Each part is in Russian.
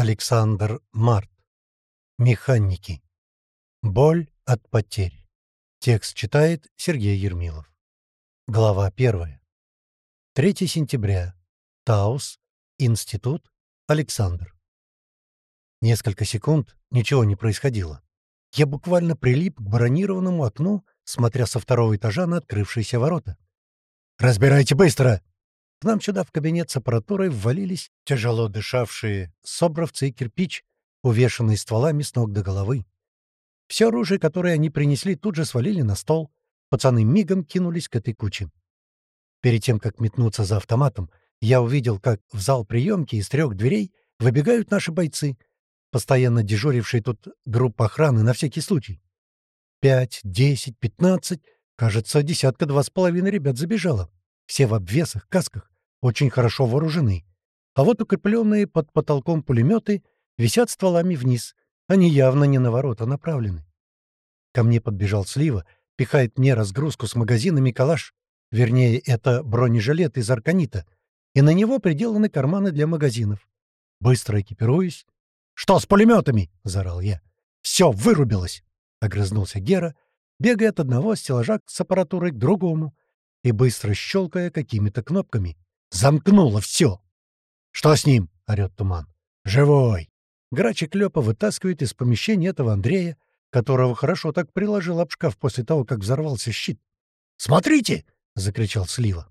Александр Март. Механики. Боль от потерь. Текст читает Сергей Ермилов. Глава 1. 3 сентября. Таус. Институт. Александр. Несколько секунд ничего не происходило. Я буквально прилип к бронированному окну, смотря со второго этажа на открывшиеся ворота. «Разбирайте быстро!» К нам сюда в кабинет с аппаратурой ввалились тяжело дышавшие собровцы и кирпич, увешанные стволами с ног до головы. Все оружие, которое они принесли, тут же свалили на стол. Пацаны мигом кинулись к этой куче. Перед тем, как метнуться за автоматом, я увидел, как в зал приемки из трех дверей выбегают наши бойцы, постоянно дежурившие тут группа охраны на всякий случай. Пять, десять, пятнадцать, кажется, десятка два с половиной ребят забежало. Все в обвесах, касках, очень хорошо вооружены. А вот укрепленные под потолком пулеметы висят стволами вниз. Они явно не на ворота направлены. Ко мне подбежал Слива, пихает мне разгрузку с магазинами калаш. Вернее, это бронежилет из арканита. И на него приделаны карманы для магазинов. Быстро экипируюсь. «Что с пулеметами?» — заорал я. «Все, вырубилось!» — огрызнулся Гера, бегая от одного стеллажа с аппаратурой к другому и быстро щелкая какими-то кнопками. «Замкнуло все!» «Что с ним?» — орёт Туман. «Живой!» Грач Клёпа вытаскивает из помещения этого Андрея, которого хорошо так приложил об шкаф после того, как взорвался щит. «Смотрите!» — закричал Слива.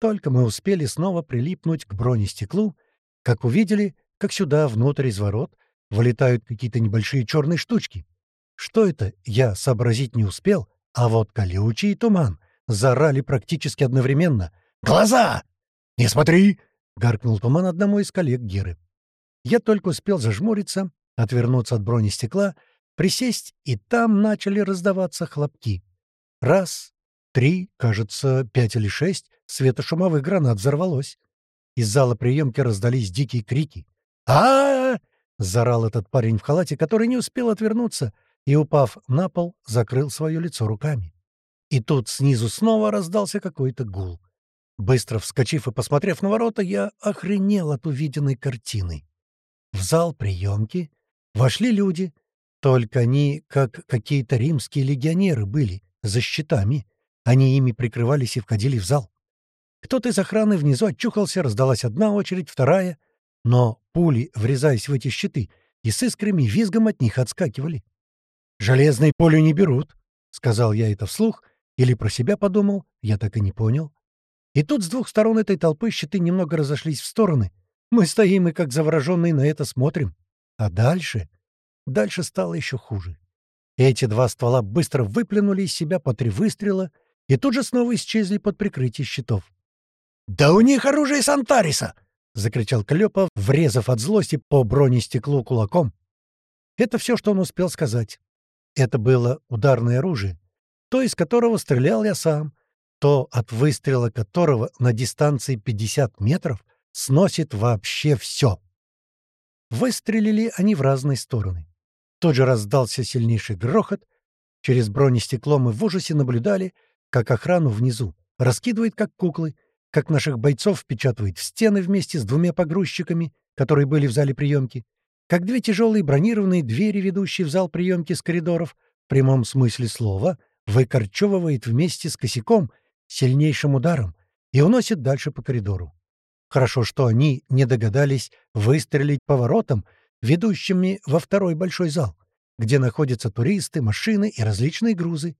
Только мы успели снова прилипнуть к бронестеклу, как увидели, как сюда, внутрь из ворот, вылетают какие-то небольшие черные штучки. Что это, я сообразить не успел, а вот колючий туман заорали практически одновременно. «Глаза! Не смотри!» — гаркнул туман одному из коллег Геры. Я только успел зажмуриться, отвернуться от бронестекла, присесть, и там начали раздаваться хлопки. Раз, три, кажется, пять или шесть светошумовых гранат взорвалось. Из зала приемки раздались дикие крики. а, -а, -а этот парень в халате, который не успел отвернуться и, упав на пол, закрыл свое лицо руками. И тут снизу снова раздался какой-то гул. Быстро вскочив и посмотрев на ворота, я охренел от увиденной картины. В зал приемки вошли люди, только они, как какие-то римские легионеры, были, за щитами. Они ими прикрывались и входили в зал. Кто-то из охраны внизу отчухался, раздалась одна очередь, вторая, но пули, врезаясь в эти щиты, и с искрами визгом от них отскакивали. «Железной пулю не берут», — сказал я это вслух — или про себя подумал, я так и не понял. И тут с двух сторон этой толпы щиты немного разошлись в стороны. Мы стоим и, как завороженные, на это смотрим. А дальше? Дальше стало еще хуже. Эти два ствола быстро выплюнули из себя по три выстрела и тут же снова исчезли под прикрытием щитов. «Да у них оружие Сантариса!» — закричал Клёпов, врезав от злости по бронестеклу кулаком. Это все, что он успел сказать. Это было ударное оружие, то, из которого стрелял я сам, то, от выстрела которого на дистанции 50 метров сносит вообще все. Выстрелили они в разные стороны. Тут же раздался сильнейший грохот. Через бронестекло мы в ужасе наблюдали, как охрану внизу раскидывает как куклы, как наших бойцов впечатывает в стены вместе с двумя погрузчиками, которые были в зале приемки, как две тяжелые бронированные двери, ведущие в зал приемки с коридоров, в прямом смысле слова — выкорчевывает вместе с косяком сильнейшим ударом и уносит дальше по коридору. Хорошо, что они не догадались выстрелить поворотом, ведущими во второй большой зал, где находятся туристы, машины и различные грузы.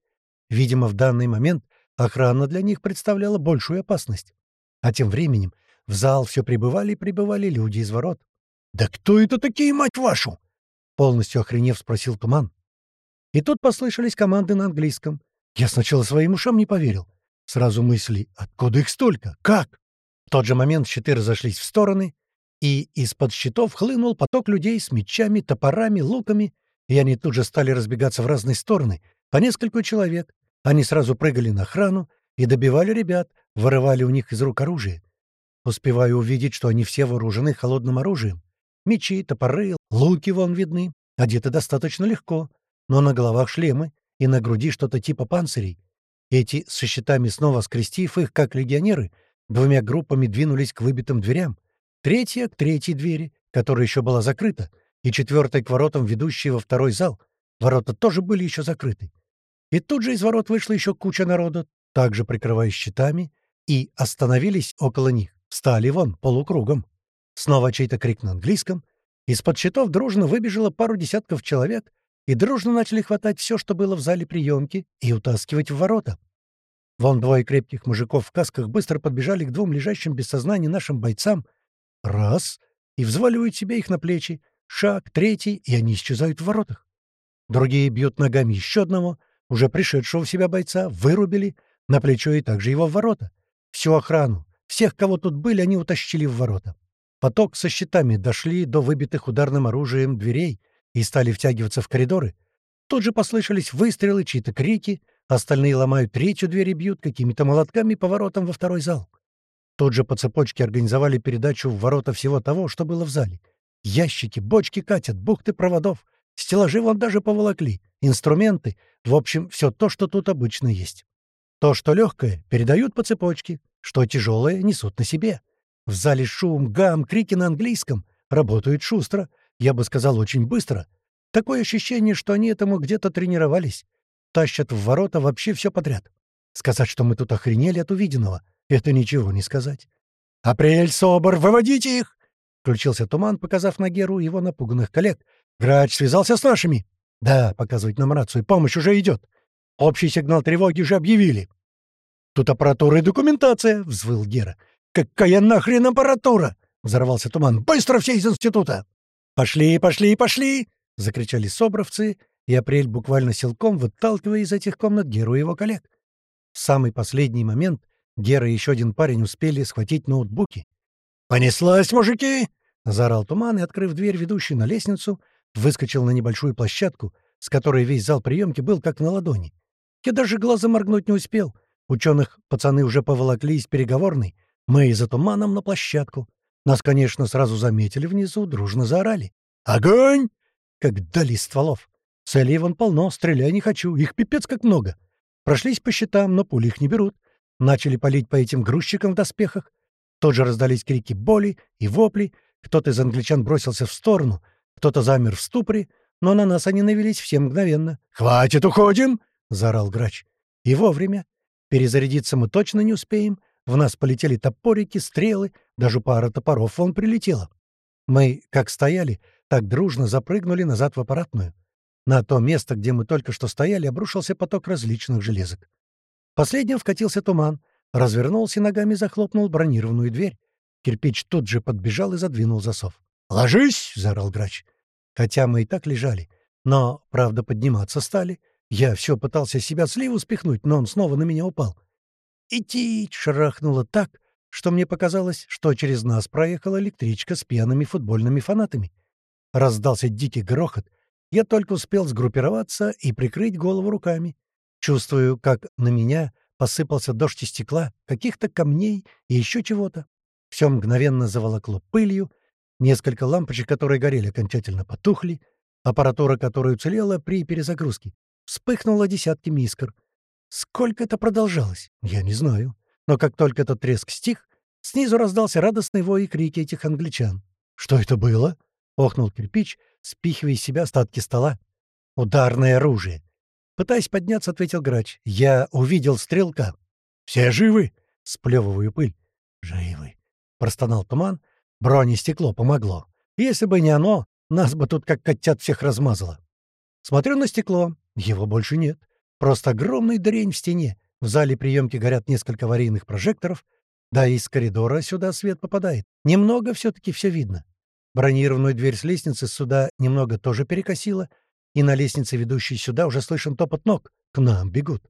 Видимо, в данный момент охрана для них представляла большую опасность. А тем временем в зал все прибывали и прибывали люди из ворот. «Да кто это такие, мать вашу?» Полностью охренев спросил Туман. И тут послышались команды на английском. Я сначала своим ушам не поверил. Сразу мысли, откуда их столько? Как? В тот же момент щиты разошлись в стороны, и из-под щитов хлынул поток людей с мечами, топорами, луками, и они тут же стали разбегаться в разные стороны, по нескольку человек. Они сразу прыгали на охрану и добивали ребят, вырывали у них из рук оружие. Успеваю увидеть, что они все вооружены холодным оружием. Мечи, топоры, луки вон видны, одеты достаточно легко но на головах шлемы и на груди что-то типа панцирей. Эти, со щитами снова скрестив их, как легионеры, двумя группами двинулись к выбитым дверям. Третья — к третьей двери, которая еще была закрыта, и четвертой к воротам, ведущей во второй зал. Ворота тоже были еще закрыты. И тут же из ворот вышла еще куча народа, также прикрываясь щитами, и остановились около них, встали вон полукругом. Снова чей-то крик на английском. Из-под щитов дружно выбежало пару десятков человек, и дружно начали хватать все, что было в зале приемки, и утаскивать в ворота. Вон двое крепких мужиков в касках быстро подбежали к двум лежащим без сознания нашим бойцам. Раз — и взваливают себе их на плечи. Шаг, третий, и они исчезают в воротах. Другие бьют ногами еще одного, уже пришедшего в себя бойца, вырубили, на плечо и также его в ворота. Всю охрану, всех, кого тут были, они утащили в ворота. Поток со щитами дошли до выбитых ударным оружием дверей и стали втягиваться в коридоры. Тут же послышались выстрелы, чьи-то крики, остальные ломают третью дверь и бьют какими-то молотками по воротам во второй зал. Тут же по цепочке организовали передачу в ворота всего того, что было в зале. Ящики, бочки катят, бухты проводов, стеллажи вон даже поволокли, инструменты, в общем, все то, что тут обычно есть. То, что легкое, передают по цепочке, что тяжелое, несут на себе. В зале шум, гам, крики на английском. Работают шустро, я бы сказал, очень быстро. Такое ощущение, что они этому где-то тренировались. Тащат в ворота вообще все подряд. Сказать, что мы тут охренели от увиденного — это ничего не сказать. «Апрель, Собор, выводите их!» Включился туман, показав на Геру его напуганных коллег. «Грач связался с нашими?» «Да», — показывает нам рацию, — «помощь уже идет. Общий сигнал тревоги уже объявили». «Тут аппаратура и документация», — взвыл Гера. «Какая нахрен аппаратура?» — взорвался туман. «Быстро все из института!» «Пошли, пошли, пошли!» — закричали собровцы, и Апрель буквально силком выталкивая из этих комнат Геру и его коллег. В самый последний момент Гера и еще один парень успели схватить ноутбуки. «Понеслась, мужики!» — заорал туман и, открыв дверь, ведущую на лестницу, выскочил на небольшую площадку, с которой весь зал приемки был как на ладони. Я даже глазом моргнуть не успел. Ученых пацаны уже поволокли из переговорной. Мы за туманом на площадку. Нас, конечно, сразу заметили внизу, дружно заорали. «Огонь!» Как дали стволов. Целей вон полно, стреляй не хочу, их пипец как много. Прошлись по щитам, но пули их не берут. Начали палить по этим грузчикам в доспехах. Тут же раздались крики боли и вопли. Кто-то из англичан бросился в сторону, кто-то замер в ступоре, но на нас они навелись все мгновенно. «Хватит, уходим!» — заорал грач. И вовремя. Перезарядиться мы точно не успеем. В нас полетели топорики, стрелы, даже пара топоров вон прилетела. Мы, как стояли, так дружно запрыгнули назад в аппаратную. На то место, где мы только что стояли, обрушился поток различных железок. Последним вкатился туман, развернулся ногами захлопнул бронированную дверь. Кирпич тут же подбежал и задвинул засов. «Ложись!» — заорал грач. Хотя мы и так лежали, но, правда, подниматься стали. Я все пытался себя сливу спихнуть, но он снова на меня упал. «Идти!» — шарахнуло так, что мне показалось, что через нас проехала электричка с пьяными футбольными фанатами. Раздался дикий грохот. Я только успел сгруппироваться и прикрыть голову руками. Чувствую, как на меня посыпался дождь из стекла, каких-то камней и еще чего-то. Все мгновенно заволокло пылью, несколько лампочек, которые горели, окончательно потухли, аппаратура, которая уцелела при перезагрузке, вспыхнула десятками искр. Сколько это продолжалось, я не знаю. Но как только этот треск стих, снизу раздался радостный вой и крики этих англичан. «Что это было?» — охнул кирпич, спихивая из себя остатки стола. «Ударное оружие. Пытаясь подняться, ответил грач. «Я увидел стрелка». «Все живы?» — сплевываю пыль. «Живы», — простонал туман. Бронестекло помогло. Если бы не оно, нас бы тут как котят всех размазало. Смотрю на стекло. Его больше нет. Просто огромный дрень в стене. В зале приемки горят несколько аварийных прожекторов. Да и из коридора сюда свет попадает. Немного все-таки все видно. Бронированную дверь с лестницы сюда немного тоже перекосило — и на лестнице, ведущей сюда, уже слышен топот ног. К нам бегут.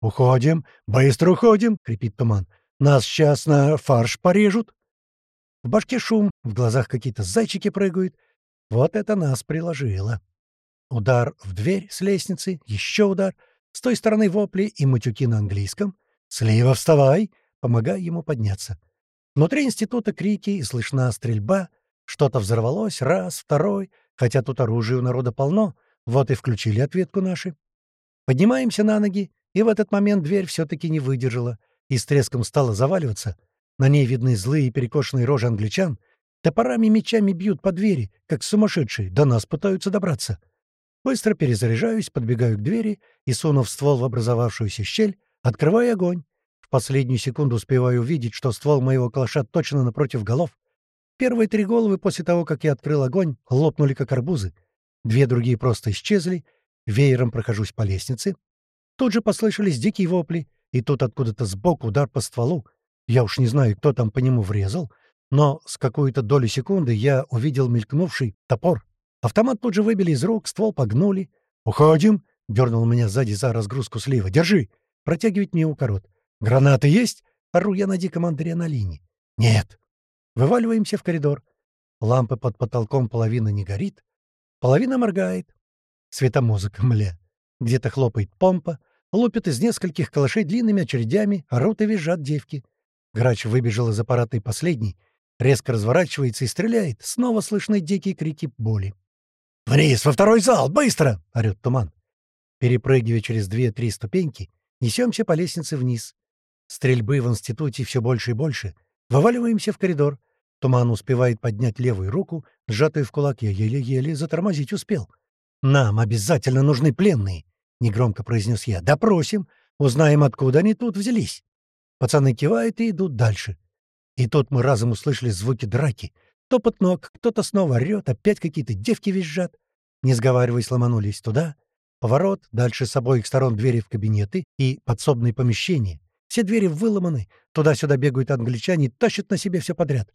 «Уходим! Быстро уходим!» — крепит туман. «Нас сейчас на фарш порежут!» В башке шум, в глазах какие-то зайчики прыгают. Вот это нас приложило. Удар в дверь с лестницы, еще удар. С той стороны вопли и матюки на английском. «Слива, вставай!» Помогай ему подняться. Внутри института крики и слышна стрельба. Что-то взорвалось, раз, второй. Хотя тут оружия у народа полно — вот и включили ответку наши. Поднимаемся на ноги, и в этот момент дверь все-таки не выдержала и с треском стала заваливаться. На ней видны злые перекошенные рожи англичан, Топорами мечами бьют по двери, как сумасшедшие, до нас пытаются добраться. Быстро перезаряжаюсь, подбегаю к двери и, сунув ствол в образовавшуюся щель, открываю огонь. В последнюю секунду успеваю увидеть, что ствол моего калаша точно напротив голов. Первые три головы после того, как я открыл огонь, лопнули как арбузы. Две другие просто исчезли. Веером прохожусь по лестнице. Тут же послышались дикие вопли, и тут откуда-то сбоку удар по стволу. Я уж не знаю, кто там по нему врезал, но с какой-то доли секунды я увидел мелькнувший топор. Автомат тут же выбили из рук, ствол погнули. «Уходим!» — дернул меня сзади за разгрузку слива. «Держи!» — протягивать мне укорот. «Гранаты есть?» — ору я на диком адреналине. «Нет!» Вываливаемся в коридор. Лампы под потолком половина не горит, половина моргает. Светомузыка, мля. Где-то хлопает помпа, лупят из нескольких калашей длинными очередями, орут и визжат девки. Грач выбежал из аппарата последний, резко разворачивается и стреляет. Снова слышны дикие крики боли. «Вниз, во второй зал! Быстро!» — орёт туман. Перепрыгивая через две-три ступеньки, несемся по лестнице вниз. Стрельбы в институте все больше и больше. Вываливаемся в коридор. Туман успевает поднять левую руку, сжатую в кулак я еле-еле затормозить успел. «Нам обязательно нужны пленные», — негромко произнес я. «Допросим, узнаем, откуда они тут взялись». Пацаны кивают и идут дальше. И тут мы разом услышали звуки драки. Топот ног, кто-то снова орёт, опять какие-то девки визжат. Не сговариваясь, ломанулись туда. Поворот, дальше с обоих сторон двери в кабинеты и подсобные помещения. Все двери выломаны, туда-сюда бегают англичане и тащат на себе все подряд.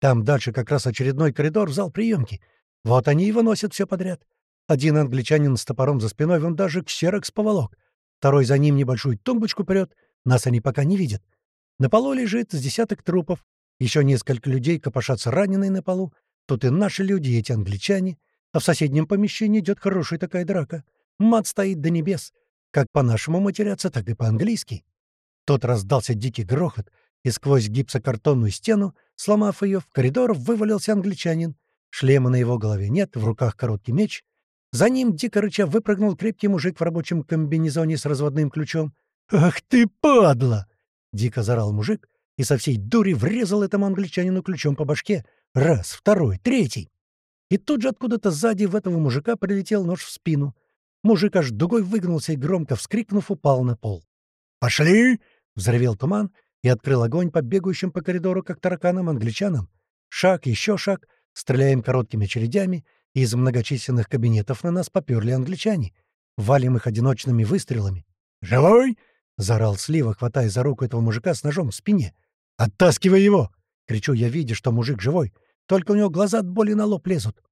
Там дальше как раз очередной коридор в зал приемки. Вот они и выносят все подряд. Один англичанин с топором за спиной, он даже ксерокс поволок. Второй за ним небольшую тумбочку прет. Нас они пока не видят. На полу лежит с десяток трупов. Еще несколько людей копошатся раненые на полу. Тут и наши люди, и эти англичане. А в соседнем помещении идет хорошая такая драка. Мат стоит до небес. Как по-нашему матерятся, так и по-английски. Тот раздался дикий грохот, и сквозь гипсокартонную стену, сломав ее, в коридор вывалился англичанин. Шлема на его голове нет, в руках короткий меч. За ним, дико рыча, выпрыгнул крепкий мужик в рабочем комбинезоне с разводным ключом. «Ах ты, падла!» — дико зарал мужик и со всей дури врезал этому англичанину ключом по башке. Раз, второй, третий. И тут же откуда-то сзади в этого мужика прилетел нож в спину. Мужик аж дугой выгнулся и, громко вскрикнув, упал на пол. «Пошли!» — взревел туман и открыл огонь по бегущим по коридору, как тараканам-англичанам. Шаг, еще шаг, стреляем короткими очередями, и из многочисленных кабинетов на нас поперли англичане. Валим их одиночными выстрелами. «Живой?» — заорал Слива, хватая за руку этого мужика с ножом в спине. «Оттаскивай его!» — кричу я, видя, что мужик живой. Только у него глаза от боли на лоб лезут.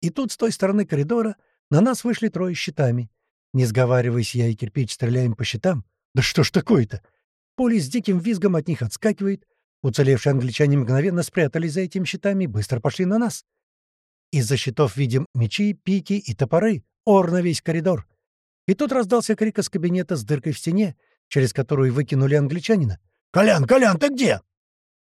И тут с той стороны коридора на нас вышли трое щитами. Не сговариваясь, я и кирпич стреляем по щитам. Да что ж такое-то? Пули с диким визгом от них отскакивает. Уцелевшие англичане мгновенно спрятались за этими щитами и быстро пошли на нас. Из-за щитов видим мечи, пики и топоры. Ор на весь коридор. И тут раздался крик из кабинета с дыркой в стене, через которую выкинули англичанина. «Колян, Колян, ты где?»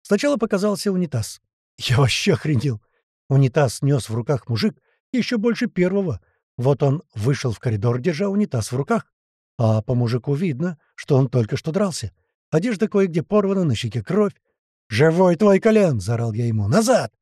Сначала показался унитаз. Я вообще охренел. Унитаз нес в руках мужик еще больше первого. Вот он вышел в коридор, держа унитаз в руках. А по мужику видно, что он только что дрался. Одежда кое-где порвана, на щеке кровь. «Живой твой колен!» — заорал я ему. «Назад!»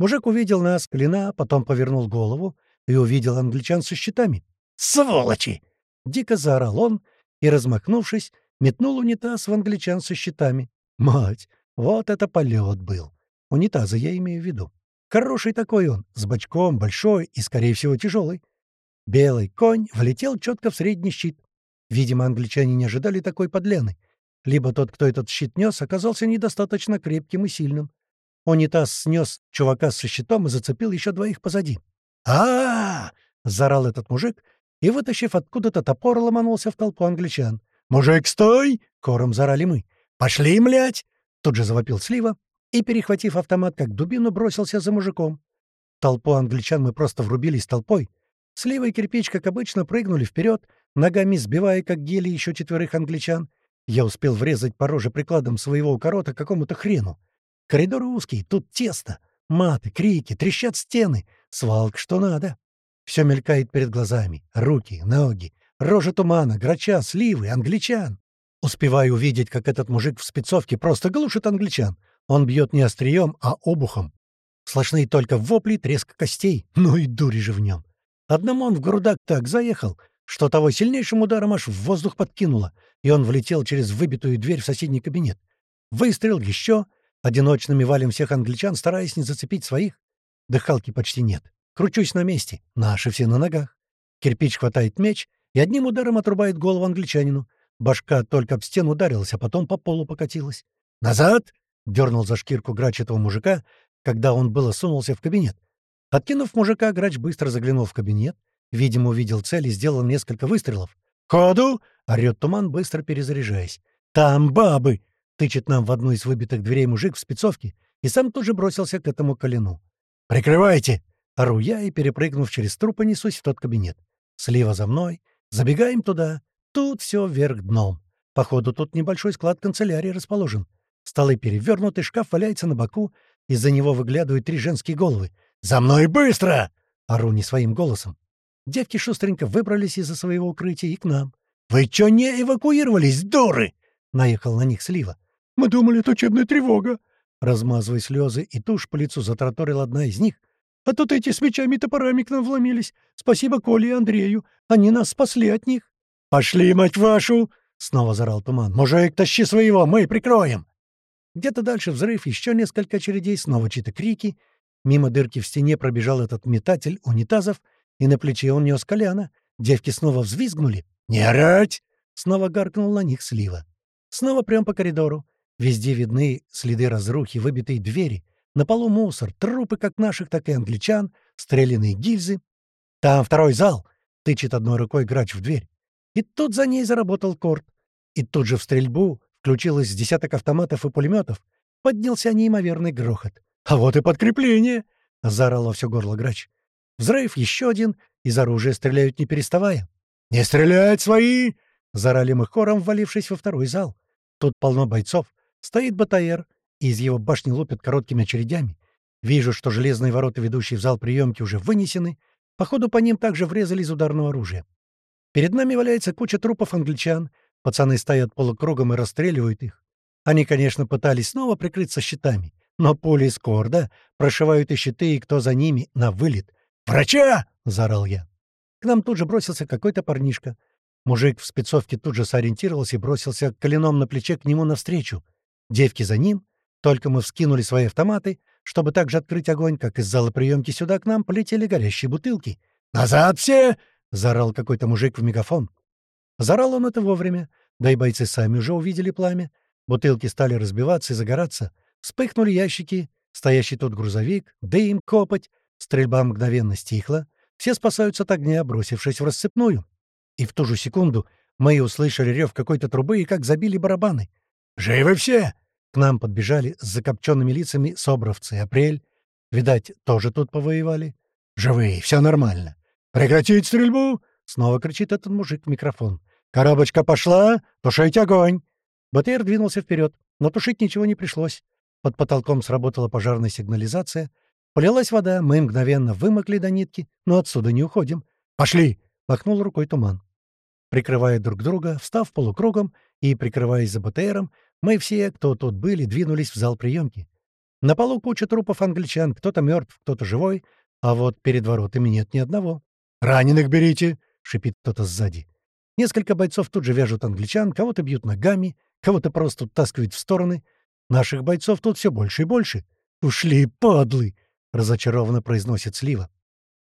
Мужик увидел нас, клина, потом повернул голову и увидел англичан со щитами. «Сволочи!» — дико заорал он и, размахнувшись, метнул унитаз в англичан со щитами. «Мать, вот это полет был! Унитаза я имею в виду. Хороший такой он, с бочком, большой и, скорее всего, тяжелый. Белый конь влетел четко в средний щит. Видимо, англичане не ожидали такой подлены либо тот, кто этот щит нес, оказался недостаточно крепким и сильным. Унитаз снес чувака со щитом и зацепил еще двоих позади. а, -а, -а заорал этот мужик и, вытащив откуда-то топор, ломанулся в толпу англичан. «Мужик, стой!» — кором заорали мы. «Пошли, млять!» — тут же завопил Слива и, перехватив автомат как дубину, бросился за мужиком. Толпу англичан мы просто врубились толпой. Слива и кирпич, как обычно, прыгнули вперед, ногами сбивая, как гели, еще четверых англичан — я успел врезать по роже прикладом своего укорота какому-то хрену. Коридор узкий, тут тесно. Маты, крики, трещат стены. Свалка что надо. Все мелькает перед глазами. Руки, ноги, рожа тумана, грача, сливы, англичан. Успеваю увидеть, как этот мужик в спецовке просто глушит англичан. Он бьет не острием, а обухом. Слышны только вопли, треск костей. Ну и дури же в нем. Одному он в грудак так заехал, что того сильнейшим ударом аж в воздух подкинуло, и он влетел через выбитую дверь в соседний кабинет. Выстрел еще. Одиночными валим всех англичан, стараясь не зацепить своих. Дыхалки почти нет. Кручусь на месте. Наши все на ногах. Кирпич хватает меч и одним ударом отрубает голову англичанину. Башка только об стену ударилась, а потом по полу покатилась. «Назад!» — дернул за шкирку грач этого мужика, когда он было сунулся в кабинет. Откинув мужика, грач быстро заглянул в кабинет, видимо, увидел цель и сделал несколько выстрелов. «Ходу!» — орёт туман, быстро перезаряжаясь. «Там бабы!» Тычет нам в одну из выбитых дверей мужик в спецовке и сам тут же бросился к этому колену. «Прикрывайте!» — ору я и, перепрыгнув через трупы, несусь в тот кабинет. Слива за мной. Забегаем туда. Тут все вверх дном. Походу, тут небольшой склад канцелярии расположен. Столы перевернуты, шкаф валяется на боку. Из-за него выглядывают три женские головы. «За мной быстро!» — ору не своим голосом. Девки шустренько выбрались из-за своего укрытия и к нам. «Вы чё не эвакуировались, дуры?» — наехал на них Слива. Мы думали, это учебная тревога. Размазывая слезы и тушь по лицу, затраторила одна из них. А тут эти с мечами и топорами к нам вломились. Спасибо Коле и Андрею. Они нас спасли от них. «Пошли, мать вашу!» — снова зарал туман. «Мужик, тащи своего, мы прикроем!» Где-то дальше взрыв, еще несколько очередей, снова чьи-то крики. Мимо дырки в стене пробежал этот метатель унитазов, и на плече он нес коляна. Девки снова взвизгнули. «Не орать!» — снова гаркнул на них слива. Снова прям по коридору. Везде видны следы разрухи, выбитые двери, на полу мусор, трупы как наших, так и англичан, стрелянные гильзы. «Там второй зал!» — тычет одной рукой грач в дверь. И тут за ней заработал корт. И тут же в стрельбу включилось десяток автоматов и пулеметов. Поднялся неимоверный грохот. «А вот и подкрепление!» — заорало все горло грач. Взрыв еще один, из оружия стреляют не переставая. «Не стрелять, свои!» — заорали мы хором, ввалившись во второй зал. Тут полно бойцов, Стоит БТР, и из его башни лупят короткими очередями. Вижу, что железные ворота, ведущие в зал приемки, уже вынесены. Походу, по ним также врезали из ударного оружия. Перед нами валяется куча трупов англичан. Пацаны стоят полукругом и расстреливают их. Они, конечно, пытались снова прикрыться щитами, но пули из корда прошивают и щиты, и кто за ними на вылет. «Врача!» — заорал я. К нам тут же бросился какой-то парнишка. Мужик в спецовке тут же сориентировался и бросился коленом на плече к нему навстречу. Девки за ним. Только мы вскинули свои автоматы, чтобы также открыть огонь, как из зала приемки сюда к нам полетели горящие бутылки. «Назад все!» — заорал какой-то мужик в мегафон. Заорал он это вовремя, да и бойцы сами уже увидели пламя. Бутылки стали разбиваться и загораться. Вспыхнули ящики, стоящий тут грузовик, дым, копоть. Стрельба мгновенно стихла. Все спасаются от огня, бросившись в рассыпную. И в ту же секунду мы услышали рев какой-то трубы и как забили барабаны — «Живы все!» К нам подбежали с закопченными лицами собровцы. Апрель. Видать, тоже тут повоевали. «Живые, все нормально. Прекратить стрельбу!» Снова кричит этот мужик в микрофон. «Коробочка пошла! Тушить огонь!» БТР двинулся вперед, но тушить ничего не пришлось. Под потолком сработала пожарная сигнализация. Полилась вода, мы мгновенно вымокли до нитки, но отсюда не уходим. «Пошли!» — махнул рукой туман. Прикрывая друг друга, встав полукругом и прикрываясь за БТРом, мы все, кто тут были, двинулись в зал приемки. На полу куча трупов англичан, кто-то мертв, кто-то живой, а вот перед воротами нет ни одного. «Раненых берите!» — шипит кто-то сзади. Несколько бойцов тут же вяжут англичан, кого-то бьют ногами, кого-то просто таскивают в стороны. Наших бойцов тут все больше и больше. «Ушли, падлы!» — разочарованно произносит Слива.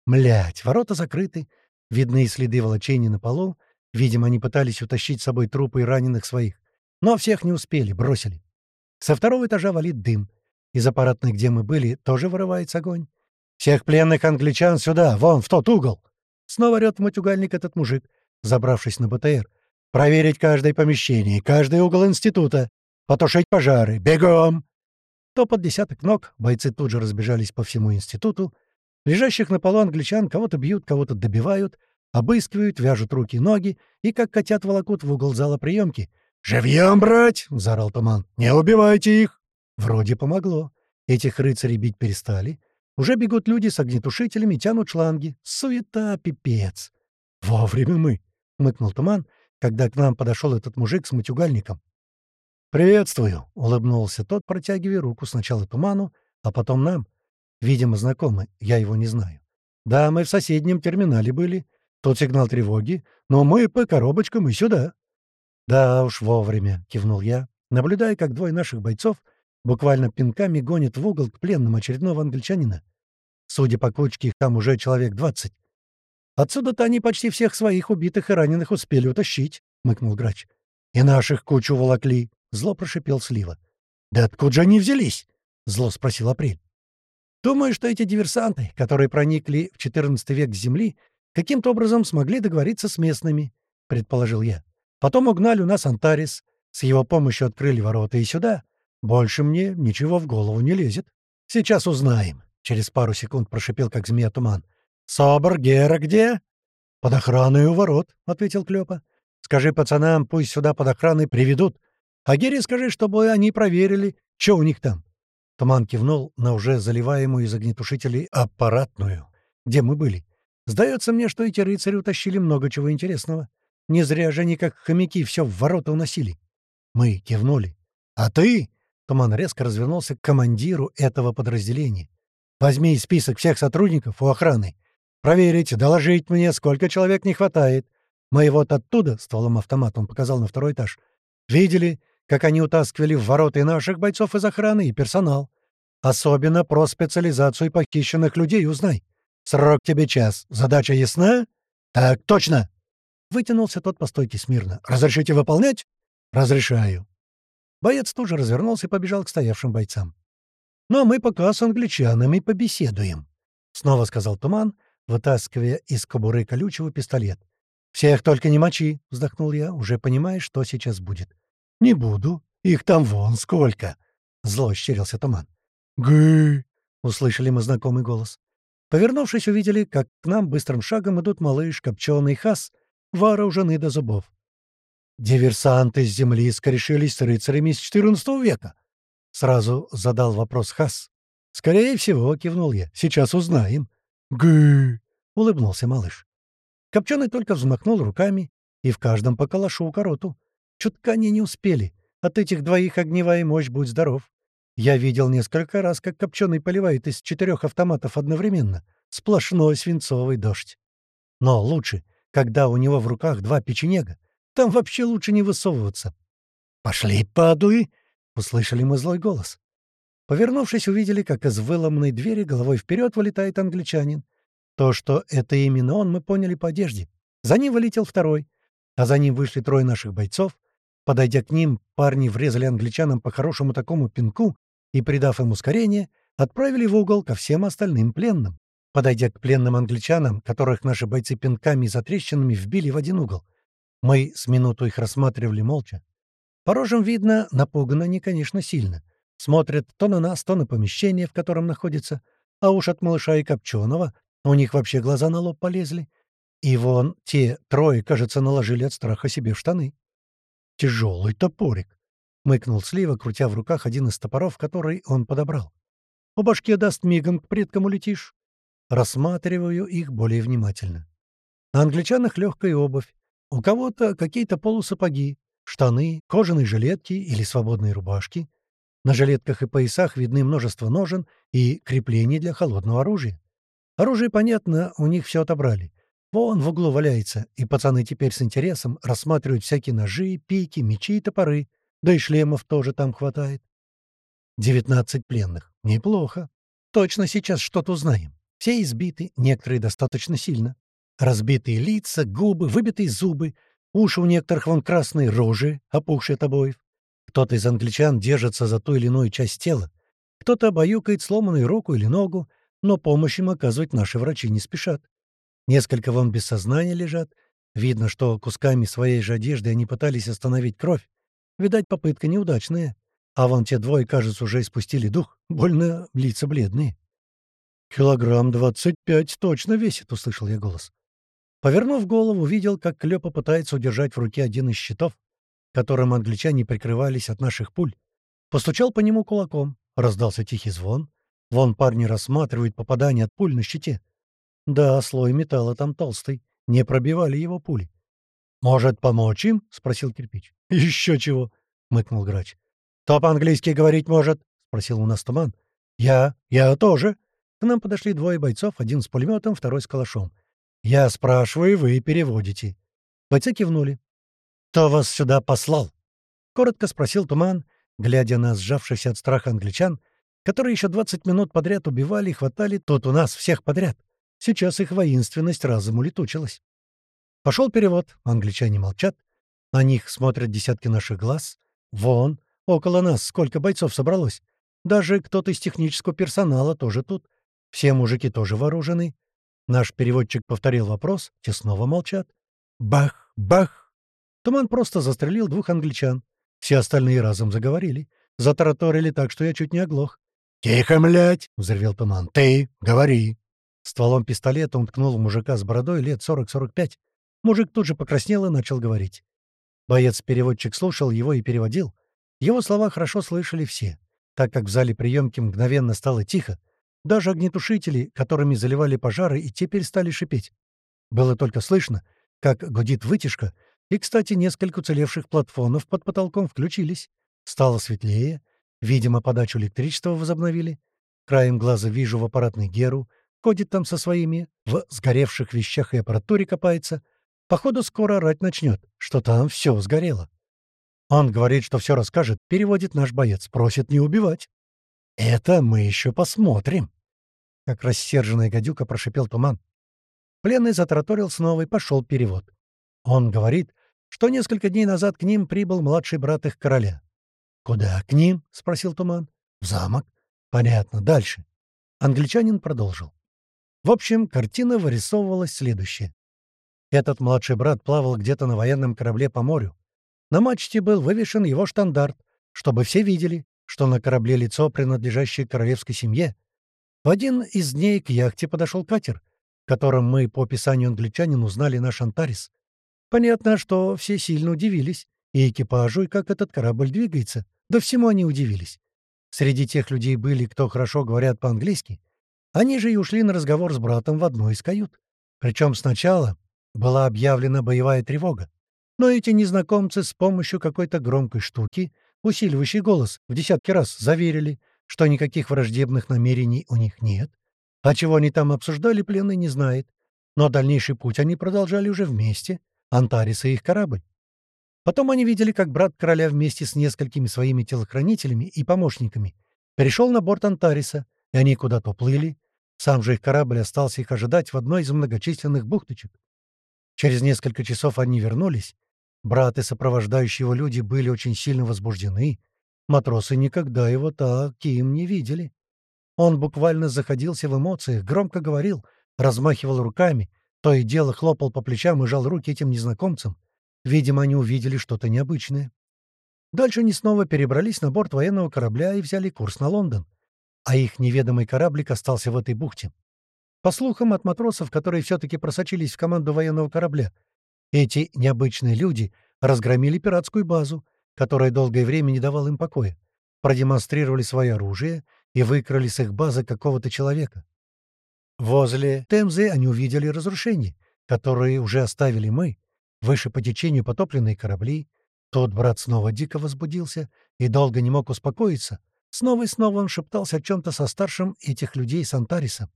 Млять, ворота закрыты. Видны следы волочения на полу. Видимо, они пытались утащить с собой трупы и раненых своих. Но всех не успели, бросили. Со второго этажа валит дым. Из аппаратной, где мы были, тоже вырывается огонь. «Всех пленных англичан сюда, вон, в тот угол!» Снова орёт матюгальник этот мужик, забравшись на БТР. «Проверить каждое помещение, каждый угол института, потушить пожары, бегом!» То под десяток ног бойцы тут же разбежались по всему институту. Лежащих на полу англичан кого-то бьют, кого-то добивают, обыскивают, вяжут руки и ноги и, как котят, волокут в угол зала приемки — «Живьем брать!» — заорал Туман. «Не убивайте их!» Вроде помогло. Этих рыцарей бить перестали. Уже бегут люди с огнетушителями, тянут шланги. Суета, пипец. «Вовремя мы!» — мыкнул Туман, когда к нам подошел этот мужик с матюгальником. «Приветствую!» — улыбнулся тот, протягивая руку сначала Туману, а потом нам. Видимо, знакомы, я его не знаю. Да, мы в соседнем терминале были. Тот сигнал тревоги. Но мы по коробочкам и сюда. Да уж, вовремя, кивнул я, наблюдая, как двое наших бойцов буквально пинками гонят в угол к пленному очередного англичанина. Судя по кучке, их там уже человек двадцать. Отсюда-то они почти всех своих убитых и раненых успели утащить, — мыкнул грач. «И наших кучу волокли!» — зло прошипел Слива. «Да откуда же они взялись?» — зло спросил Апрель. «Думаю, что эти диверсанты, которые проникли в XIV век с Земли, каким-то образом смогли договориться с местными», — предположил я. «Потом угнали у нас Антарис, с его помощью открыли ворота и сюда. Больше мне ничего в голову не лезет. Сейчас узнаем», — через пару секунд прошипел, как змея туман. «Собор Гера где?» «Под охраной у ворот», — ответил Клёпа. Скажи пацанам, пусть сюда под охраной приведут. А Гере скажи, чтобы они проверили, что у них там». Туман кивнул на уже заливаемую из огнетушителей аппаратную, где мы были. «Сдается мне, что эти рыцари утащили много чего интересного. Не зря же они, как хомяки, все в ворота уносили». Мы кивнули. «А ты?» — Туман резко развернулся к командиру этого подразделения. «Возьми список всех сотрудников у охраны. Проверить, доложить мне, сколько человек не хватает. Мы вот оттуда, стволом автомата он показал на второй этаж, видели, как они утаскивали в ворота и наших бойцов из охраны, и персонал. Особенно про специализацию похищенных людей узнай. Срок тебе час. Задача ясна? Так точно. Вытянулся тот по стойке смирно. «Разрешите выполнять?» «Разрешаю». Боец тоже развернулся и побежал к стоявшим бойцам. «Ну, а мы пока с англичанами побеседуем», — снова сказал Туман, вытаскивая из кобуры колючего пистолет. «Всех только не мочи», — вздохнул я, уже понимая, что сейчас будет. «Не буду. Их там вон сколько!» — зло ощерился туман. «Гы!» — услышали мы знакомый голос. Повернувшись, увидели, как к нам быстрым шагом идут малыш, копченый хас, вооружены до зубов. «Диверсанты с земли скорешились с рыцарями с XIV века?» — сразу задал вопрос хас. «Скорее всего», — кивнул я, — «сейчас узнаем». «Гы!» — улыбнулся малыш. Копченый только взмахнул руками, и в каждом по калашу укороту. Чутка они не успели. От этих двоих огневая мощь, будь здоров. Я видел несколько раз, как Копченый поливает из четырех автоматов одновременно. Сплошной свинцовый дождь. Но лучше, когда у него в руках два печенега. Там вообще лучше не высовываться. «Пошли, падлы!» — услышали мы злой голос. Повернувшись, увидели, как из выломанной двери головой вперед вылетает англичанин. То, что это именно он, мы поняли по одежде. За ним вылетел второй, а за ним вышли трое наших бойцов. Подойдя к ним, парни врезали англичанам по хорошему такому пинку и, придав им ускорение, отправили в угол ко всем остальным пленным. Подойдя к пленным англичанам, которых наши бойцы пинками и затрещинами вбили в один угол, мы с минуту их рассматривали молча. По рожам видно, напуганы они, конечно, сильно. Смотрят то на нас, то на помещение, в котором находится, а уж от малыша и Копченого у них вообще глаза на лоб полезли. И вон те трое, кажется, наложили от страха себе в штаны. «Тяжелый топорик», — мыкнул Слива, крутя в руках один из топоров, который он подобрал. «По башке даст мигом к предкам улетишь». Рассматриваю их более внимательно. На англичанах легкая обувь, у кого-то какие-то полусапоги, штаны, кожаные жилетки или свободные рубашки. На жилетках и поясах видны множество ножен и креплений для холодного оружия. Оружие, понятно, у них все отобрали. Вон в углу валяется, и пацаны теперь с интересом рассматривают всякие ножи, пики, мечи и топоры. Да и шлемов тоже там хватает. Девятнадцать пленных. Неплохо. Точно сейчас что-то узнаем. Все избиты, некоторые достаточно сильно. Разбитые лица, губы, выбитые зубы, уши у некоторых вон красные, рожи, опухшие от обоев. Кто-то из англичан держится за ту или иную часть тела. Кто-то обаюкает сломанную руку или ногу, но помощь им оказывать наши врачи не спешат. Несколько вон без сознания лежат. Видно, что кусками своей же одежды они пытались остановить кровь. Видать, попытка неудачная. А вон те двое, кажется, уже испустили дух. Больно лица бледные. «Килограмм двадцать пять точно весит», — услышал я голос. Повернув голову, видел, как Клёпа пытается удержать в руке один из щитов, которым англичане прикрывались от наших пуль. Постучал по нему кулаком. Раздался тихий звон. Вон парни рассматривают попадание от пуль на щите. Да, слой металла там толстый. Не пробивали его пули. «Может, помочь им?» — спросил кирпич. «Еще чего!» — мыкнул грач. «Кто по-английски говорить может?» — спросил у нас туман. «Я. Я тоже». Нам подошли двое бойцов, один с пулеметом, второй с калашом. «Я спрашиваю, вы переводите». Бойцы кивнули. «Кто вас сюда послал?» — коротко спросил Туман, глядя на сжавшихся от страха англичан, которые еще 20 минут подряд убивали и хватали тут у нас всех подряд. Сейчас их воинственность разом улетучилась. Пошел перевод, англичане молчат, на них смотрят десятки наших глаз. Вон, около нас сколько бойцов собралось. Даже кто-то из технического персонала тоже тут. Все мужики тоже вооружены. Наш переводчик повторил вопрос, те снова молчат. Бах, бах! Туман просто застрелил двух англичан. Все остальные разом заговорили. Затараторили так, что я чуть не оглох. «Тихо, млядь!» — взревел Туман. «Ты говори!» Стволом пистолета он ткнул мужика с бородой лет 40-45. Мужик тут же покраснел и начал говорить. Боец-переводчик слушал его и переводил. Его слова хорошо слышали все, так как в зале приемки мгновенно стало тихо. Даже огнетушители, которыми заливали пожары, и теперь стали шипеть. Было только слышно, как гудит вытяжка, и, кстати, несколько уцелевших платформов под потолком включились. Стало светлее. Видимо, подачу электричества возобновили. Краем глаза вижу в аппаратной Геру. Ходит там со своими, в сгоревших вещах и аппаратуре копается. Походу, скоро орать начнет, что там все сгорело. Он говорит, что все расскажет, переводит наш боец, просит не убивать. Это мы еще посмотрим. Как рассерженная гадюка прошипел туман. Пленный затраторил снова и пошел перевод. Он говорит, что несколько дней назад к ним прибыл младший брат их короля. «Куда к ним?» — спросил Туман. «В замок». «Понятно. Дальше». Англичанин продолжил. В общем, картина вырисовывалась следующая. Этот младший брат плавал где-то на военном корабле по морю. На мачте был вывешен его штандарт, чтобы все видели, что на корабле лицо, принадлежащее королевской семье. В один из дней к яхте подошел катер, в котором мы, по описанию англичанин, узнали наш Антарис. Понятно, что все сильно удивились, и экипажу, и как этот корабль двигается. Да всему они удивились. Среди тех людей были, кто хорошо говорят по-английски. Они же и ушли на разговор с братом в одной из кают. Причем сначала была объявлена боевая тревога. Но эти незнакомцы с помощью какой-то громкой штуки, усиливающей голос, в десятки раз заверили, что никаких враждебных намерений у них нет. А чего они там обсуждали, пленный не знает. Но дальнейший путь они продолжали уже вместе — Антарис и их корабль. Потом они видели, как брат короля вместе с несколькими своими телохранителями и помощниками перешел на борт Антариса, и они куда-то плыли. Сам же их корабль остался их ожидать в одной из многочисленных бухточек. Через несколько часов они вернулись. Брат и сопровождающие его люди были очень сильно возбуждены. Матросы никогда его таким не видели. Он буквально заходился в эмоциях, громко говорил, размахивал руками — то и дело хлопал по плечам и жал руки этим незнакомцам. Видимо, они увидели что-то необычное. Дальше они снова перебрались на борт военного корабля и взяли курс на Лондон. А их неведомый кораблик остался в этой бухте. По слухам от матросов, которые все-таки просочились в команду военного корабля, эти необычные люди разгромили пиратскую базу, которая долгое время не давала им покоя, продемонстрировали свое оружие и выкрали с их базы какого-то человека. Возле Темзы они увидели разрушения, которые уже оставили мы, выше по течению потопленные корабли. Тот брат снова дико возбудился и долго не мог успокоиться. Снова и снова он шептался о чем-то со старшим этих людей с Антариса.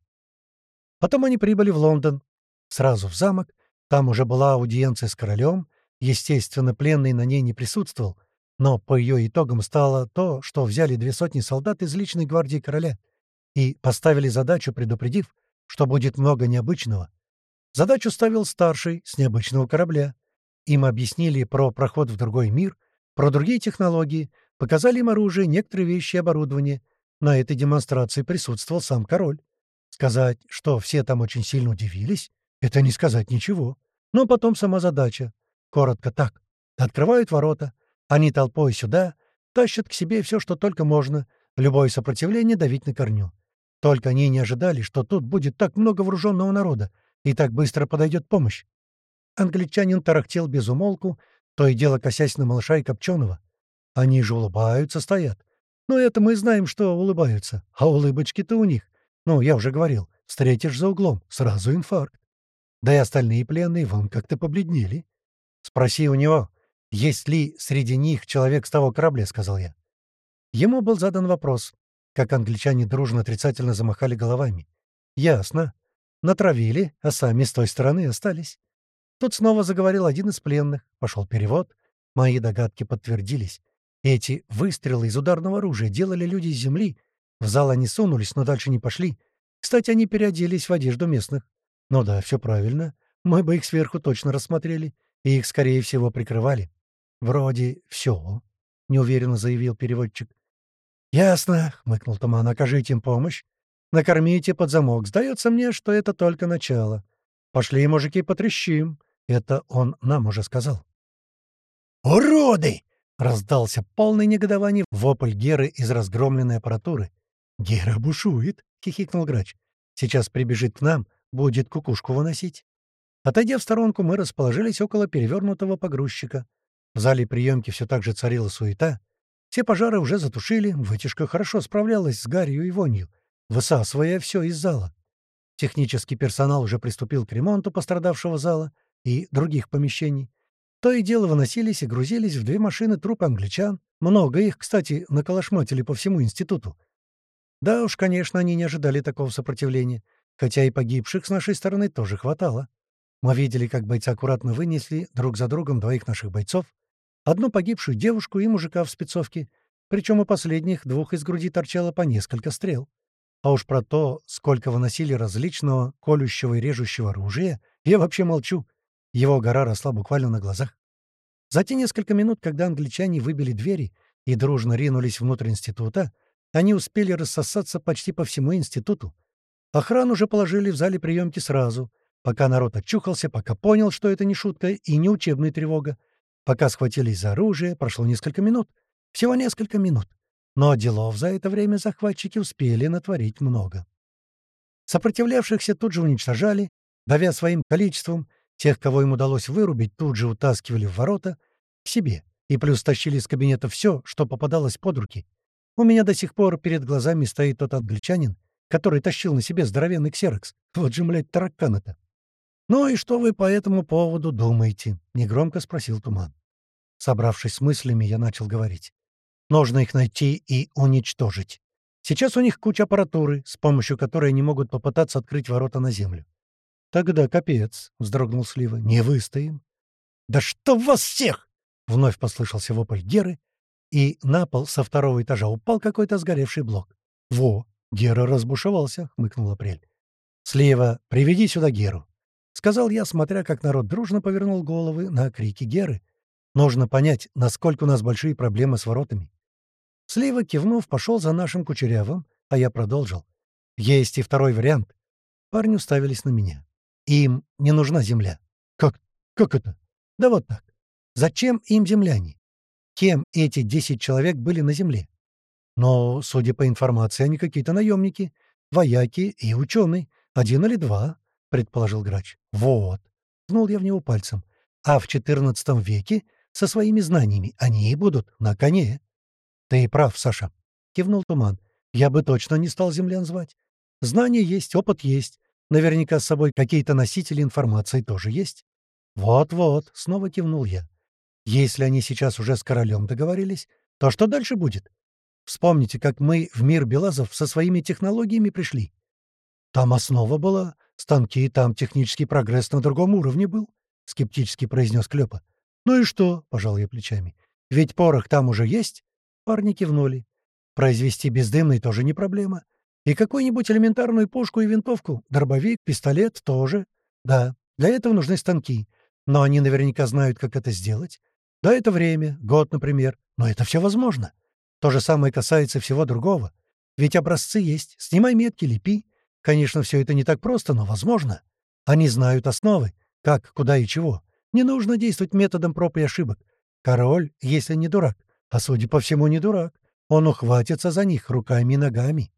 Потом они прибыли в Лондон. Сразу в замок. Там уже была аудиенция с королем. Естественно, пленный на ней не присутствовал. Но по ее итогам стало то, что взяли две сотни солдат из личной гвардии короля и поставили задачу, предупредив, что будет много необычного. Задачу ставил старший с необычного корабля. Им объяснили про проход в другой мир, про другие технологии, показали им оружие, некоторые вещи и оборудование. На этой демонстрации присутствовал сам король. Сказать, что все там очень сильно удивились, это не сказать ничего. Но потом сама задача. Коротко так. Открывают ворота. Они толпой сюда, тащат к себе все, что только можно, любое сопротивление давить на корню. Только они не ожидали, что тут будет так много вооруженного народа, и так быстро подойдет помощь. Англичанин тарахтел без умолку, то и дело косясь на малыша и Копченого. Они же улыбаются, стоят. Ну, это мы знаем, что улыбаются. А улыбочки-то у них. Ну, я уже говорил, встретишь за углом, сразу инфаркт. Да и остальные пленные вон как-то побледнели. Спроси у него, есть ли среди них человек с того корабля, — сказал я. Ему был задан вопрос, как англичане дружно отрицательно замахали головами. «Ясно. Натравили, а сами с той стороны остались». Тут снова заговорил один из пленных. Пошел перевод. Мои догадки подтвердились. Эти выстрелы из ударного оружия делали люди с земли. В зал они сунулись, но дальше не пошли. Кстати, они переоделись в одежду местных. Ну да, все правильно. Мы бы их сверху точно рассмотрели, и их, скорее всего, прикрывали. Вроде все, — неуверенно заявил переводчик. «Ясно», — хмыкнул Туман, — «окажите им помощь. Накормите под замок. Сдается мне, что это только начало. Пошли, мужики, потрещим. Это он нам уже сказал». «Уроды!» — раздался полный негодование вопль Геры из разгромленной аппаратуры. «Гера бушует», — хихикнул Грач. «Сейчас прибежит к нам, будет кукушку выносить». Отойдя в сторонку, мы расположились около перевернутого погрузчика. В зале приемки все так же царила суета. Все пожары уже затушили, вытяжка хорошо справлялась с гарью и вонью, высасывая все из зала. Технический персонал уже приступил к ремонту пострадавшего зала и других помещений. То и дело выносились и грузились в две машины трупы англичан. Много их, кстати, наколошматили по всему институту. Да уж, конечно, они не ожидали такого сопротивления, хотя и погибших с нашей стороны тоже хватало. Мы видели, как бойцы аккуратно вынесли друг за другом двоих наших бойцов, одну погибшую девушку и мужика в спецовке, причем у последних двух из груди торчало по несколько стрел. А уж про то, сколько выносили различного колющего и режущего оружия, я вообще молчу. Его гора росла буквально на глазах. За те несколько минут, когда англичане выбили двери и дружно ринулись внутрь института, они успели рассосаться почти по всему институту. Охрану уже положили в зале приемки сразу, пока народ очухался, пока понял, что это не шутка и не учебная тревога, пока схватились за оружие, прошло несколько минут. Всего несколько минут. Но делов за это время захватчики успели натворить много. Сопротивлявшихся тут же уничтожали, давя своим количеством, тех, кого им удалось вырубить, тут же утаскивали в ворота к себе и плюс тащили из кабинета все, что попадалось под руки. У меня до сих пор перед глазами стоит тот англичанин, который тащил на себе здоровенный ксерокс. Вот же, блядь, таракан-то. «Ну и что вы по этому поводу думаете?» — негромко спросил Туман. Собравшись с мыслями, я начал говорить. «Нужно их найти и уничтожить. Сейчас у них куча аппаратуры, с помощью которой они могут попытаться открыть ворота на землю». «Тогда капец», — вздрогнул Слива. «Не выстоим». «Да что вас всех!» — вновь послышался вопль Геры, и на пол со второго этажа упал какой-то сгоревший блок. «Во!» — Гера разбушевался, — хмыкнул Апрель. «Слева, приведи сюда Геру», — сказал я, смотря, как народ дружно повернул головы на крики Геры. «Нужно понять, насколько у нас большие проблемы с воротами». Слива, кивнув, пошел за нашим кучерявым, а я продолжил. «Есть и второй вариант». Парни уставились на меня. «Им не нужна земля». «Как? Как это?» «Да вот так. Зачем им земляне? Кем эти десять человек были на земле? Но, судя по информации, они какие-то наемники, вояки и ученые. Один или два, — предположил грач. Вот. Ткнул я в него пальцем. А в XIV веке со своими знаниями они и будут на коне. Ты прав, Саша. Кивнул Туман. Я бы точно не стал землян звать. Знания есть, опыт есть. Наверняка с собой какие-то носители информации тоже есть. Вот-вот, снова кивнул я. Если они сейчас уже с королем договорились, то что дальше будет? Вспомните, как мы в мир Белазов со своими технологиями пришли. Там основа была, станки, там технический прогресс на другом уровне был, — скептически произнес Клёпа. Ну и что, — пожал я плечами. Ведь порох там уже есть? Парни кивнули. Произвести бездымный тоже не проблема. И какую-нибудь элементарную пушку и винтовку, дробовик, пистолет тоже. Да, для этого нужны станки. Но они наверняка знают, как это сделать. Да, это время, год, например. Но это все возможно. То же самое касается всего другого. Ведь образцы есть. Снимай метки, лепи. Конечно, все это не так просто, но возможно. Они знают основы. Как, куда и чего. Не нужно действовать методом проб и ошибок. Король, если не дурак, а судя по всему не дурак, он ухватится за них руками и ногами.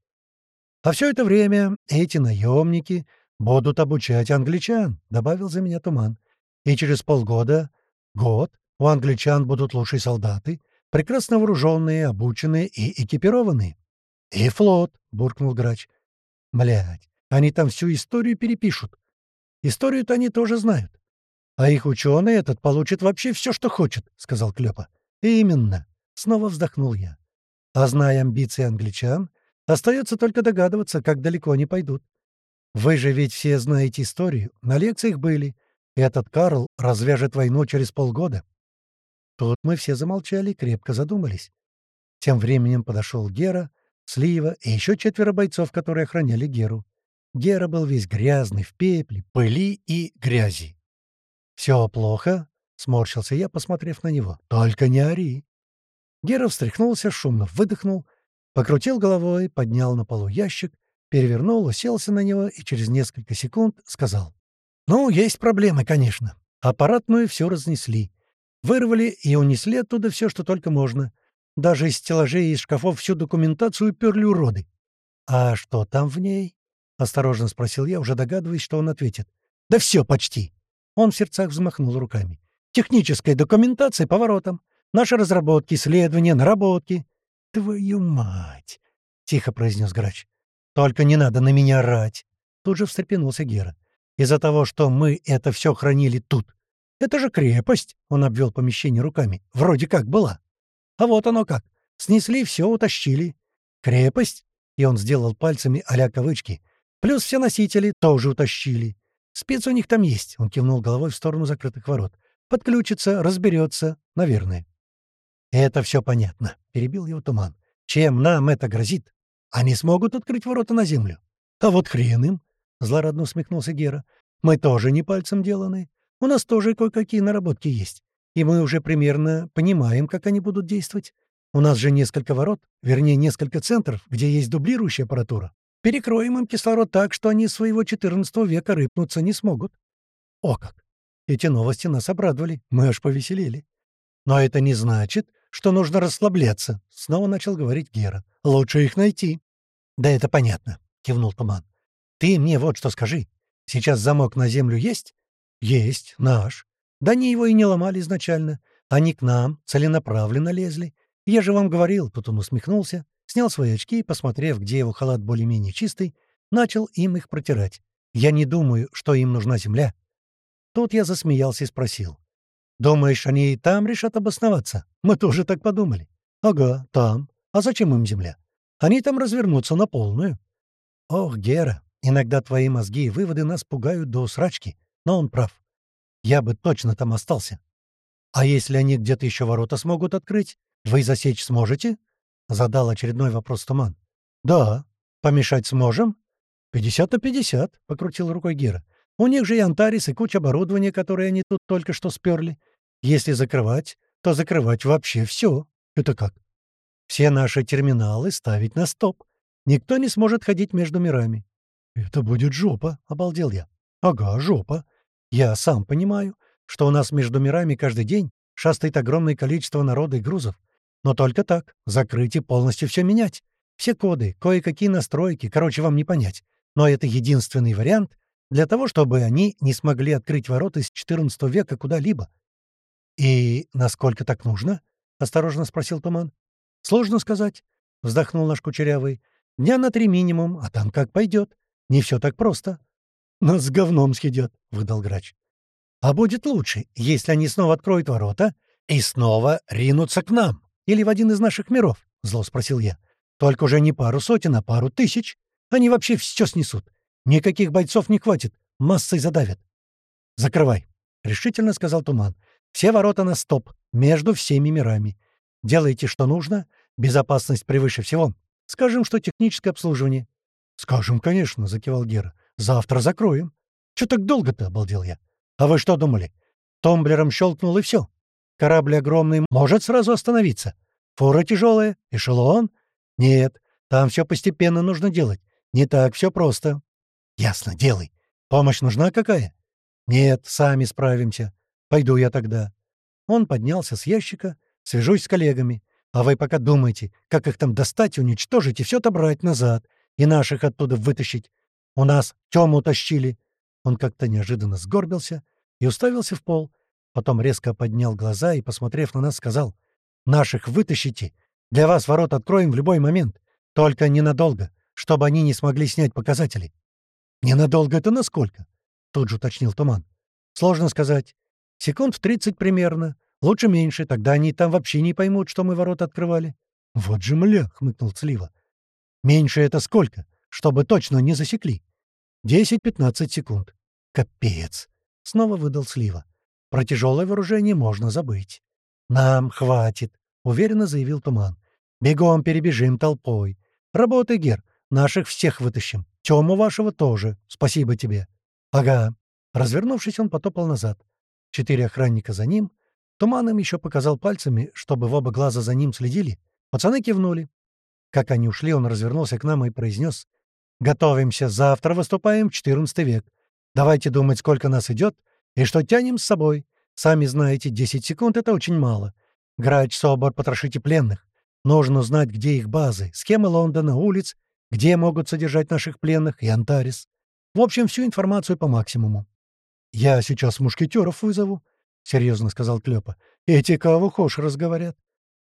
А все это время эти наемники будут обучать англичан, — добавил за меня Туман. И через полгода, год, у англичан будут лучшие солдаты, прекрасно вооруженные, обученные и экипированные. — И флот, — буркнул грач. — Блядь, они там всю историю перепишут. Историю-то они тоже знают. А их ученый этот получит вообще все, что хочет, — сказал Клёпа. — Именно. Снова вздохнул я. А зная амбиции англичан, остается только догадываться, как далеко они пойдут. Вы же ведь все знаете историю, на лекциях были. Этот Карл развяжет войну через полгода. Тут мы все замолчали и крепко задумались. Тем временем подошел Гера, Слива и еще четверо бойцов, которые охраняли Геру. Гера был весь грязный, в пепле, пыли и грязи. «Все плохо?» — сморщился я, посмотрев на него. «Только не ори!» Гера встряхнулся, шумно выдохнул, покрутил головой, поднял на полу ящик, перевернул, уселся на него и через несколько секунд сказал. «Ну, есть проблемы, конечно. Аппаратную все разнесли. Вырвали и унесли оттуда все, что только можно. Даже из стеллажей и из шкафов всю документацию перли уроды. «А что там в ней?» — осторожно спросил я, уже догадываясь, что он ответит. «Да все почти!» Он в сердцах взмахнул руками. «Техническая документация по воротам. Наши разработки, исследования, наработки». «Твою мать!» — тихо произнес грач. «Только не надо на меня орать!» Тут же встрепенулся Гера. «Из-за того, что мы это все хранили тут. Это же крепость!» — он обвел помещение руками. «Вроде как была. А вот оно как. Снесли все, утащили. Крепость?» И он сделал пальцами а кавычки. «Плюс все носители тоже утащили. Спец у них там есть», — он кивнул головой в сторону закрытых ворот. «Подключится, разберется, наверное». «Это все понятно», — перебил его туман. «Чем нам это грозит? Они смогут открыть ворота на землю?» «А вот хрен им!» — злорадно усмехнулся Гера. «Мы тоже не пальцем деланы. У нас тоже кое-какие наработки есть. И мы уже примерно понимаем, как они будут действовать. У нас же несколько ворот, вернее, несколько центров, где есть дублирующая аппаратура. Перекроем им кислород так, что они своего XIV века рыпнуться не смогут. О как! Эти новости нас обрадовали, мы аж повеселели. Но это не значит, что нужно расслабляться, — снова начал говорить Гера. Лучше их найти. Да это понятно, — кивнул Туман. Ты мне вот что скажи. Сейчас замок на землю есть? Есть, наш. Да они его и не ломали изначально. Они к нам целенаправленно лезли. Я же вам говорил, тут он усмехнулся, снял свои очки и, посмотрев, где его халат более-менее чистый, начал им их протирать. «Я не думаю, что им нужна земля». Тут я засмеялся и спросил. «Думаешь, они и там решат обосноваться? Мы тоже так подумали». «Ага, там. А зачем им земля? Они там развернутся на полную». «Ох, Гера, иногда твои мозги и выводы нас пугают до усрачки, но он прав. Я бы точно там остался. А если они где-то еще ворота смогут открыть, вы засечь сможете?» Задал очередной вопрос Туман. «Да. Помешать сможем?» «Пятьдесят на пятьдесят», — покрутил рукой Гера. «У них же и Антарис, и куча оборудования, которое они тут только что сперли. Если закрывать, то закрывать вообще все. Это как? Все наши терминалы ставить на стоп. Никто не сможет ходить между мирами». «Это будет жопа», — обалдел я. «Ага, жопа. Я сам понимаю, что у нас между мирами каждый день шастает огромное количество народа и грузов. Но только так. Закрыть и полностью все менять. Все коды, кое-какие настройки, короче, вам не понять. Но это единственный вариант для того, чтобы они не смогли открыть ворота из XIV века куда-либо. «И насколько так нужно?» — осторожно спросил Туман. «Сложно сказать», — вздохнул наш Кучерявый. «Дня на три минимум, а там как пойдет. Не все так просто». «Нас с говном съедят», — выдал грач. «А будет лучше, если они снова откроют ворота и снова ринутся к нам», или в один из наших миров?» — зло спросил я. «Только уже не пару сотен, а пару тысяч. Они вообще все снесут. Никаких бойцов не хватит. Массой задавят». «Закрывай», — решительно сказал Туман. «Все ворота на стоп, между всеми мирами. Делайте, что нужно. Безопасность превыше всего. Скажем, что техническое обслуживание». «Скажем, конечно», — закивал Гера. «Завтра закроем». «Чё так долго-то?» — обалдел я. «А вы что думали? Томблером щелкнул и все. Корабль огромный может сразу остановиться. Фура тяжелая, эшелон? Нет, там все постепенно нужно делать. Не так все просто. Ясно, делай. Помощь нужна какая? Нет, сами справимся. Пойду я тогда. Он поднялся с ящика, свяжусь с коллегами. А вы пока думайте, как их там достать, уничтожить и все отобрать назад, и наших оттуда вытащить. У нас Тему тащили. Он как-то неожиданно сгорбился и уставился в пол, Потом резко поднял глаза и, посмотрев на нас, сказал, «Наших вытащите. Для вас ворот откроем в любой момент. Только ненадолго, чтобы они не смогли снять показатели». «Ненадолго это насколько?» — тут же уточнил Туман. «Сложно сказать. Секунд в тридцать примерно. Лучше меньше, тогда они там вообще не поймут, что мы ворота открывали». «Вот же мля!» — хмыкнул Слива. «Меньше это сколько? Чтобы точно не засекли». 10-15 секунд. Капец. Снова выдал Слива. Про тяжелое вооружение можно забыть. Нам хватит, уверенно заявил Туман. Бегом перебежим толпой. Работай, Гер. Наших всех вытащим. Тему вашего тоже. Спасибо тебе. Ага. Развернувшись, он потопал назад. Четыре охранника за ним. Туман им еще показал пальцами, чтобы в оба глаза за ним следили. Пацаны кивнули. Как они ушли, он развернулся к нам и произнес. «Готовимся. Завтра выступаем в XIV век. Давайте думать, сколько нас идет и что тянем с собой. Сами знаете, 10 секунд — это очень мало. Грач, Собор, потрошите пленных. Нужно узнать, где их базы, схемы Лондона, улиц, где могут содержать наших пленных и Антарис. В общем, всю информацию по максимуму. «Я сейчас мушкетеров вызову», — серьезно сказал Клёпа. «Эти кого хошь разговорят».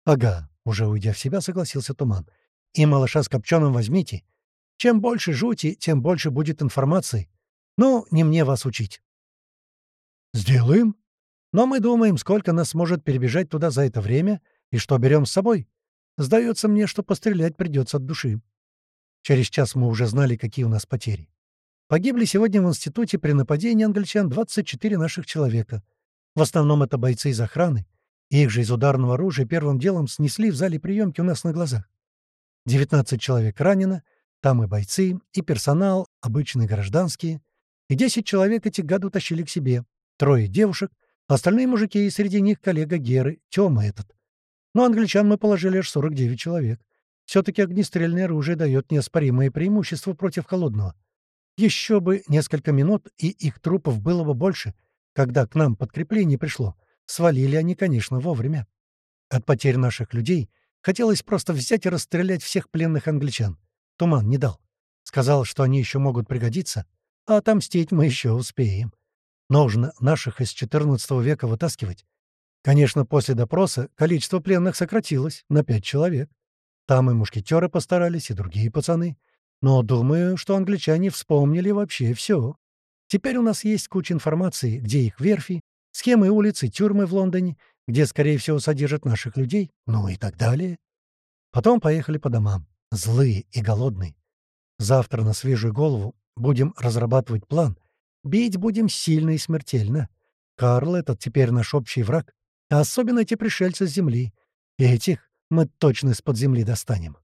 «Ага», — уже уйдя в себя, согласился Туман. «И малыша с копченым возьмите. Чем больше жути, тем больше будет информации. Ну, не мне вас учить». «Сделаем. Но мы думаем, сколько нас может перебежать туда за это время и что берем с собой. Сдается мне, что пострелять придется от души». Через час мы уже знали, какие у нас потери. Погибли сегодня в институте при нападении англичан 24 наших человека. В основном это бойцы из охраны. Их же из ударного оружия первым делом снесли в зале приемки у нас на глазах. 19 человек ранено, там и бойцы, и персонал, обычные гражданские. И 10 человек эти гады утащили к себе. Трое девушек, остальные мужики, и среди них коллега Геры, Тёма этот. Но англичан мы положили аж 49 человек. Все-таки огнестрельное оружие дает неоспоримое преимущество против холодного. Еще бы несколько минут, и их трупов было бы больше, когда к нам подкрепление пришло. Свалили они, конечно, вовремя. От потерь наших людей хотелось просто взять и расстрелять всех пленных англичан. Туман не дал. Сказал, что они еще могут пригодиться, а отомстить мы еще успеем. Нужно наших из XIV века вытаскивать. Конечно, после допроса количество пленных сократилось на пять человек. Там и мушкетеры постарались, и другие пацаны. Но думаю, что англичане вспомнили вообще все. Теперь у нас есть куча информации, где их верфи, схемы улиц и тюрьмы в Лондоне, где, скорее всего, содержат наших людей, ну и так далее. Потом поехали по домам, злые и голодные. Завтра на свежую голову будем разрабатывать план. Бить будем сильно и смертельно. Карл этот теперь наш общий враг, а особенно эти пришельцы с Земли. Этих мы точно из-под земли достанем.